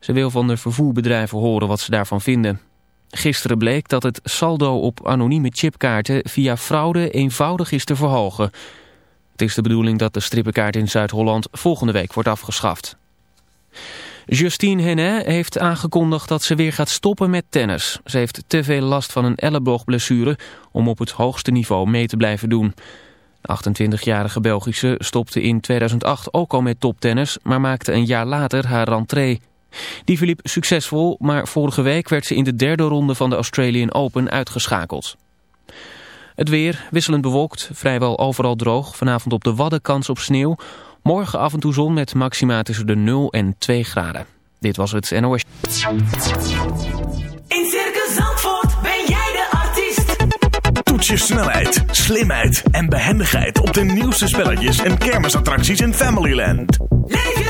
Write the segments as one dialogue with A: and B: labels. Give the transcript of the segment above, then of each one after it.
A: Ze wil van de vervoerbedrijven horen wat ze daarvan vinden. Gisteren bleek dat het saldo op anonieme chipkaarten via fraude eenvoudig is te verhogen. Het is de bedoeling dat de strippenkaart in Zuid-Holland volgende week wordt afgeschaft. Justine Henin heeft aangekondigd dat ze weer gaat stoppen met tennis. Ze heeft te veel last van een elleboogblessure om op het hoogste niveau mee te blijven doen. De 28-jarige Belgische stopte in 2008 ook al met toptennis, maar maakte een jaar later haar rentree. Die verliep succesvol, maar vorige week werd ze in de derde ronde van de Australian Open uitgeschakeld. Het weer wisselend bewolkt, vrijwel overal droog. Vanavond op de Wadden kans op sneeuw. Morgen af en toe zon met maxima tussen de 0 en 2 graden. Dit was het NOS.
B: In Circus Zandvoort ben jij de artiest.
C: Toets je snelheid, slimheid en behendigheid op de nieuwste spelletjes en kermisattracties in Familyland.
B: Leef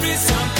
D: be
E: something.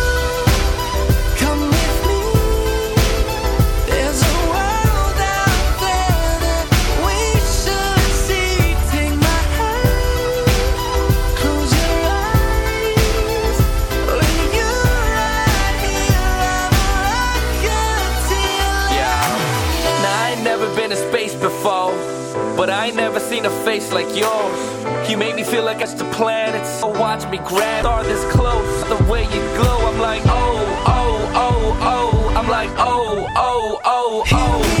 E: I ain't never seen a face like yours. You make me feel like it's the planets. So watch me grab are this close. The way you glow, I'm like, oh, oh, oh, oh. I'm like, oh, oh, oh, oh.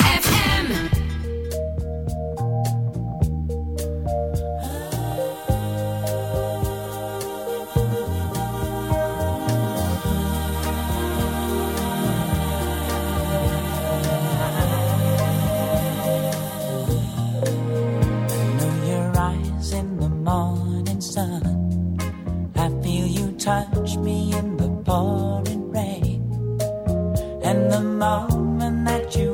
F: touch me in the pouring rain. And the moment that you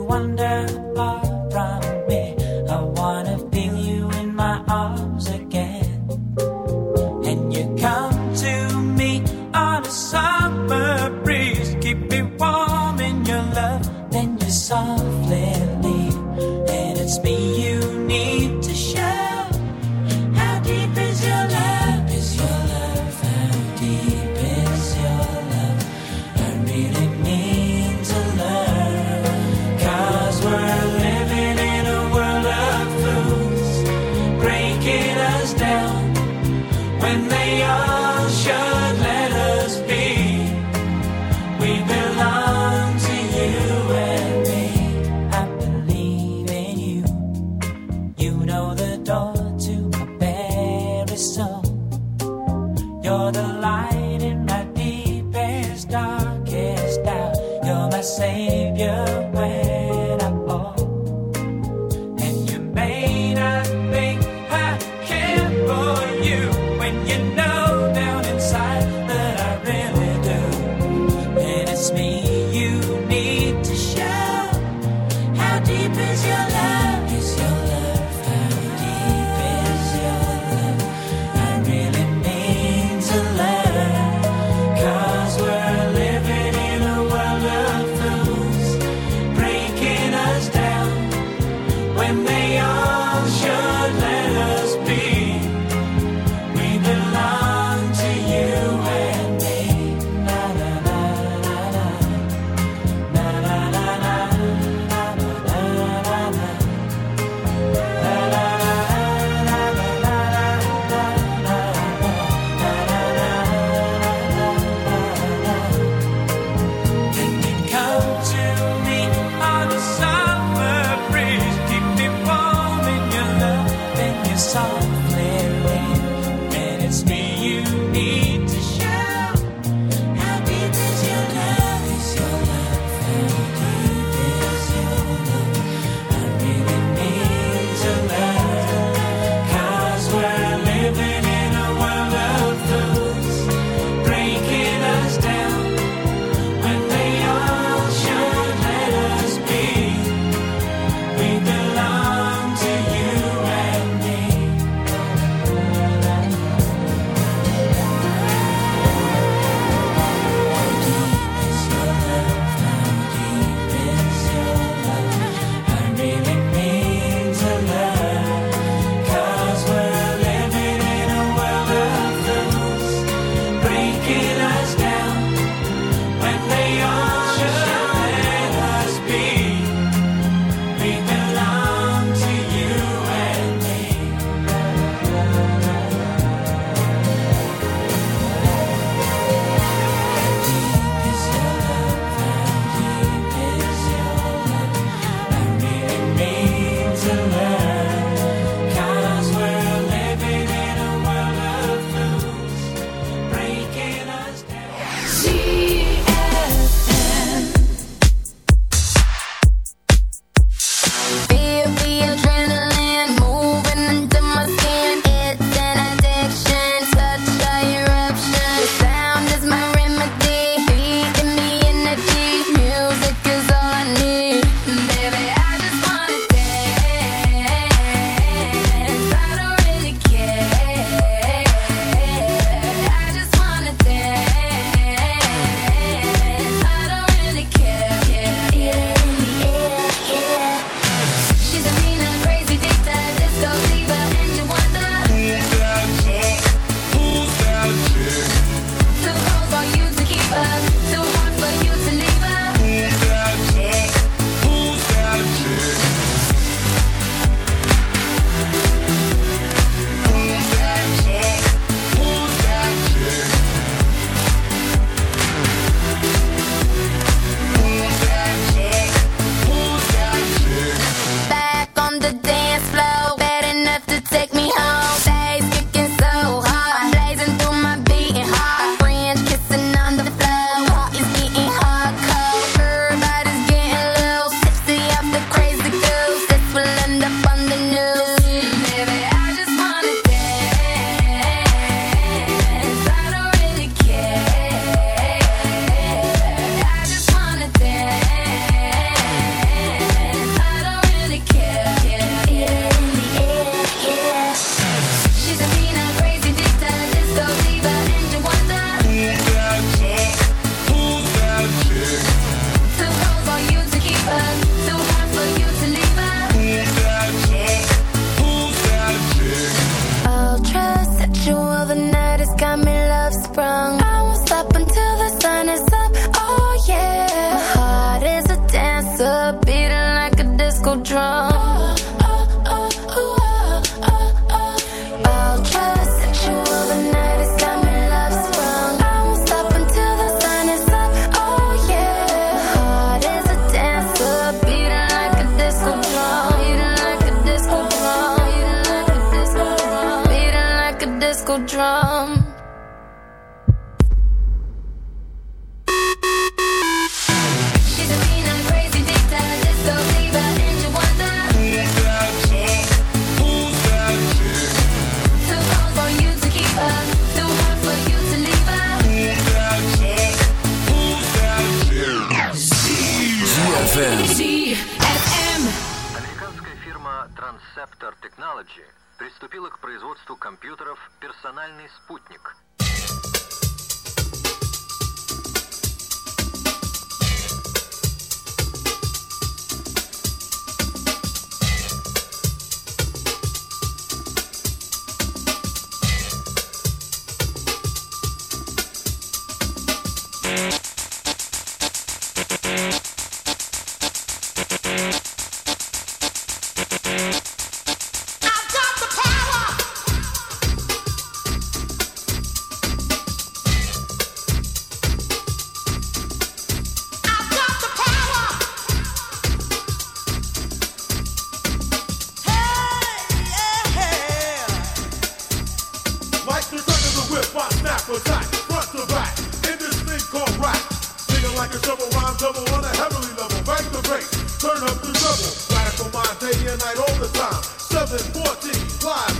G: night, all the time. 714, live.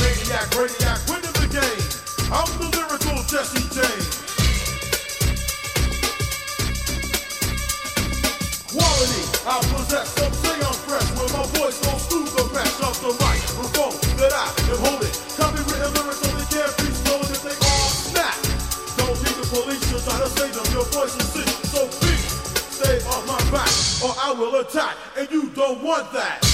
G: Maniac, radiac, winning the game. I'm the lyrical Jesse James. Quality, I possess, some say I'm fresh. When my voice goes through the mesh of the microphone that I am holding. Copywritten lyrics only can't be stolen if they all snap. Don't need the police to try to save them. Your voice is sick, so please stay off my back, or I will attack, and you don't want that.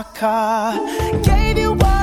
H: My
I: car. Gave you all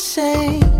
I: same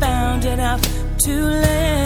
J: found it out live.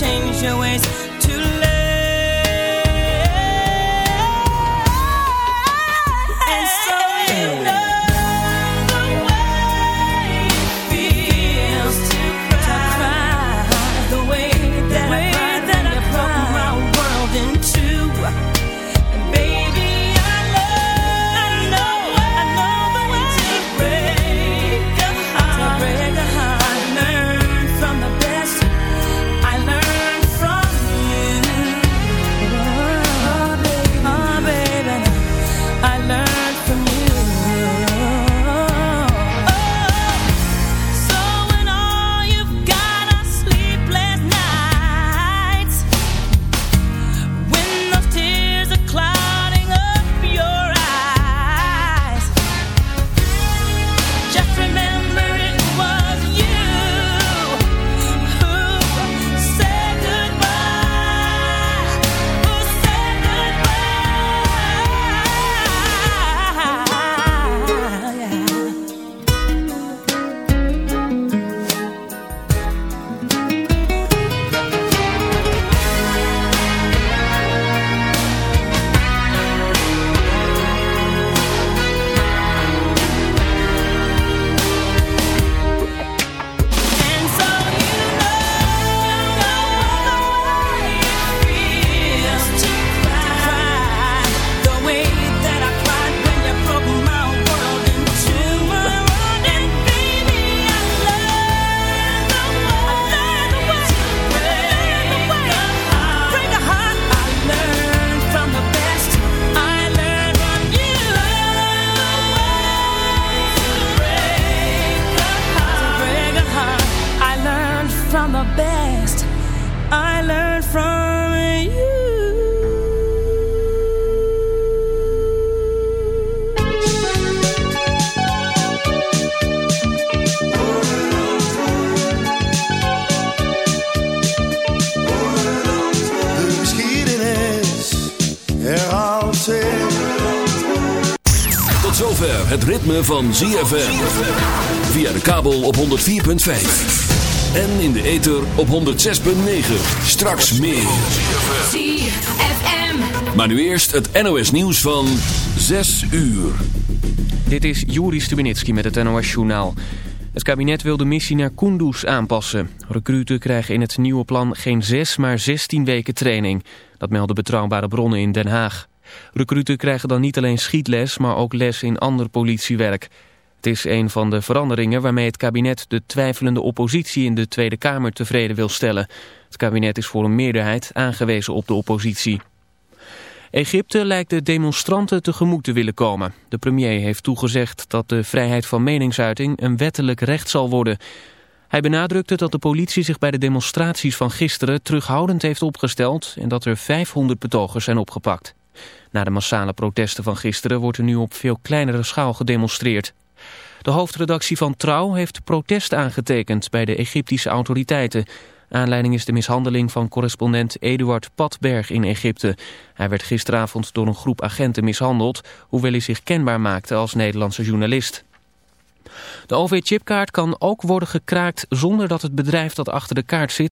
J: change your ways. My
I: best. I learned from you.
K: Tot zover het ritme van ZFM. Via de kabel op 104.5. En in de ether op 106.9. Straks meer.
L: ZFM.
K: Maar nu eerst het NOS nieuws van 6 uur.
A: Dit is Juri Stubenitski met het NOS-journaal. Het kabinet wil de missie naar Kunduz aanpassen. Recruten krijgen in het nieuwe plan geen 6, maar 16 weken training. Dat melden betrouwbare bronnen in Den Haag. Recruten krijgen dan niet alleen schietles, maar ook les in ander politiewerk. Het is een van de veranderingen waarmee het kabinet de twijfelende oppositie in de Tweede Kamer tevreden wil stellen. Het kabinet is voor een meerderheid aangewezen op de oppositie. Egypte lijkt de demonstranten tegemoet te willen komen. De premier heeft toegezegd dat de vrijheid van meningsuiting een wettelijk recht zal worden. Hij benadrukte dat de politie zich bij de demonstraties van gisteren terughoudend heeft opgesteld en dat er 500 betogers zijn opgepakt. Na de massale protesten van gisteren wordt er nu op veel kleinere schaal gedemonstreerd. De hoofdredactie van Trouw heeft protest aangetekend bij de Egyptische autoriteiten. Aanleiding is de mishandeling van correspondent Eduard Patberg in Egypte. Hij werd gisteravond door een groep agenten mishandeld, hoewel hij zich kenbaar maakte als Nederlandse journalist. De OV-chipkaart kan ook worden gekraakt zonder dat het bedrijf dat achter de kaart zit